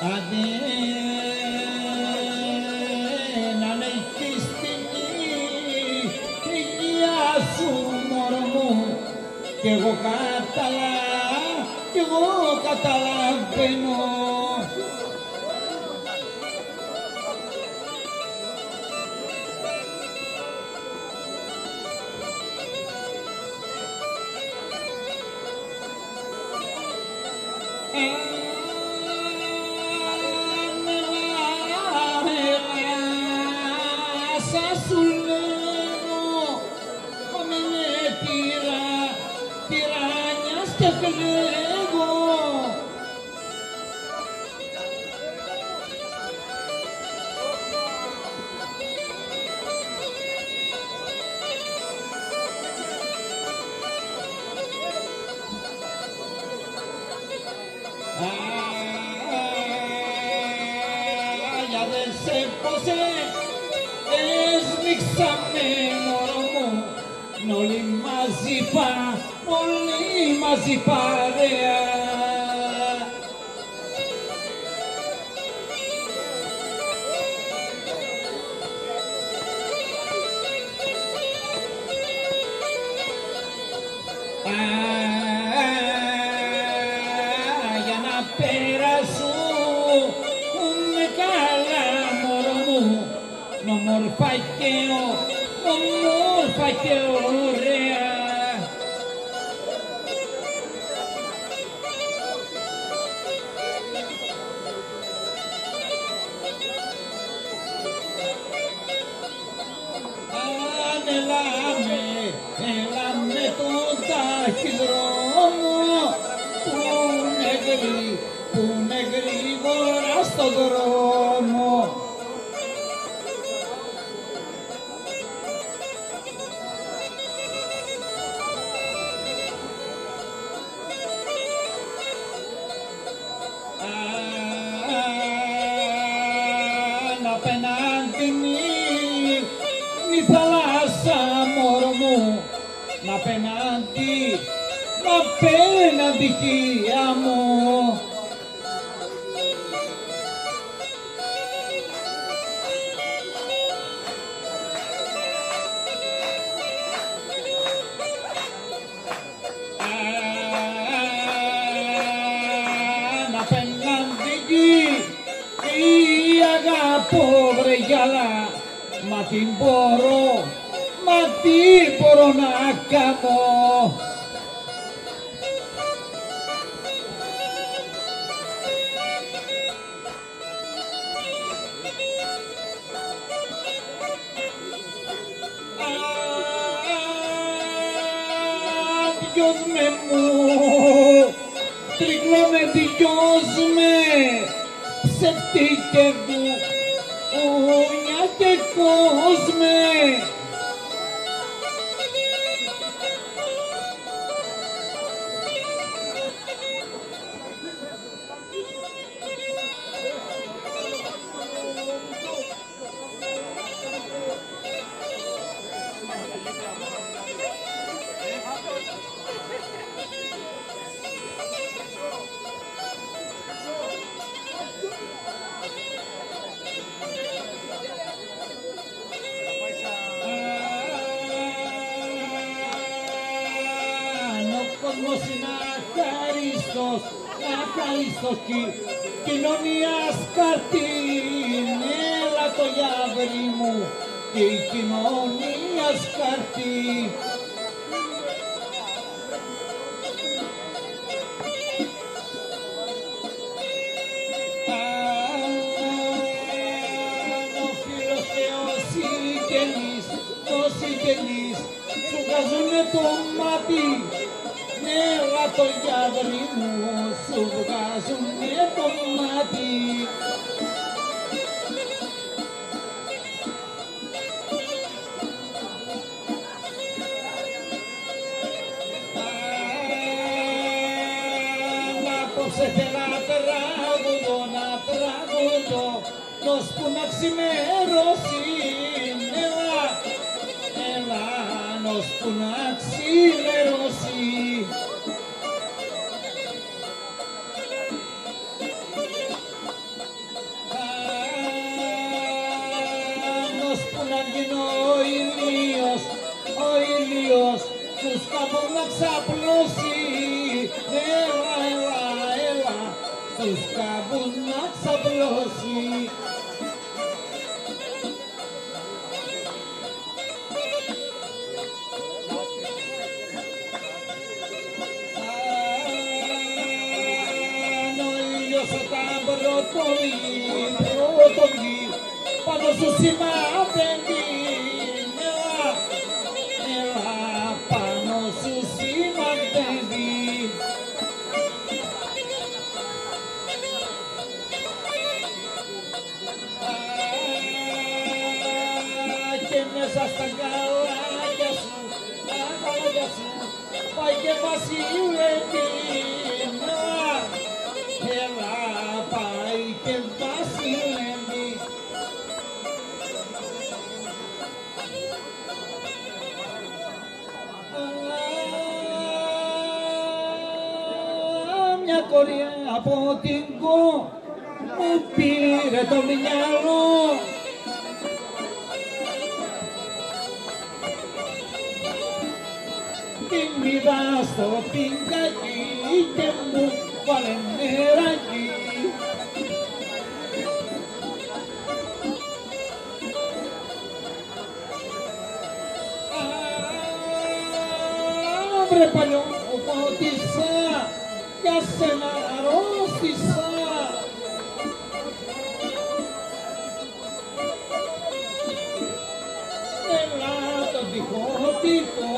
Αν αν έχεις την υγεία σου μωρό μου. Κι εγώ καταλα, κι εγώ καταλαβαίνω τυράννιας και κλαίγω. Για δεν σε πόσε έσμιξαμε μωρό μου όλοι μαζί πα, όλοι μαζί παρέα. Α, για να περάσουμε καλά μωρό μου νομόρφα και ο- ομόρφα και ωραία Ramne, Ramne, Ramne, Ramne, Ramne, απέναντι, να απέναντι χεία μου. Αν απέναντι γη, η αγαπώ βρε γυαλά, μα τι μπορώ, μα τι μπορώ να κάνω. Dios με μου, τριγλώ με Dios με, ψευτήκε μου, ούνια και κόσμε. Κόσμος είναι αχαριστός, αχαριστός κι- κοινωνίας καρτή, έλα το γιαβρί μου, και η κοινωνίας καρτή. Αν ο φίλος και ο από γιαβρί μου σου βγάζουνε το μάτι Απόψε θέλω να τραγουδώ, να τραγουδώ νος που να ξημερώσει Έλα, έλα νος που να ξημερώσει έλα μπορεί να ξαπλώσει. Έλα, έλα, έλα. Τούς κάμπους να ξαπλώσει. Αν ο Πάνω σου σημαδεύει μέσα στα γαλάκια σου, τα γαλάκια σου, πάει και. Έλα πάει και. Μια κορία από την κο μου πήρε το μυαλό πήγα στο πυγκάκι και μου βάλε νεράκι. Αύριο παλιό φωτισά, για σένα αρρώστησα. Έλα το τυχό, τυχό,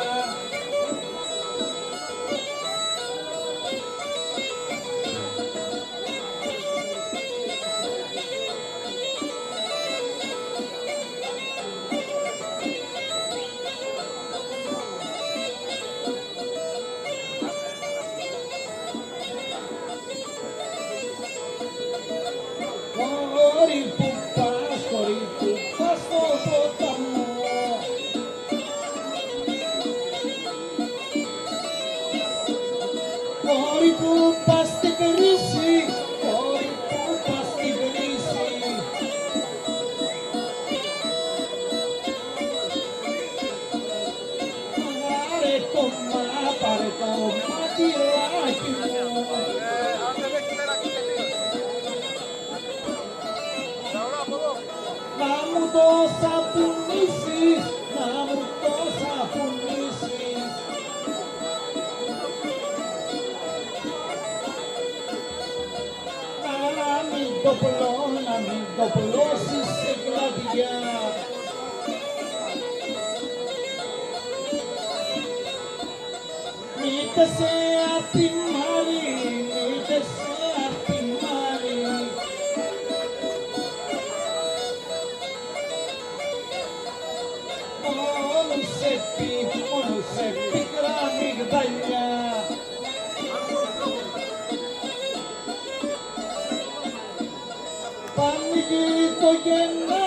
πλώσεις σε κλαδιά. Μήτε σε απ' τη Πανηγύρι το Γενάρη,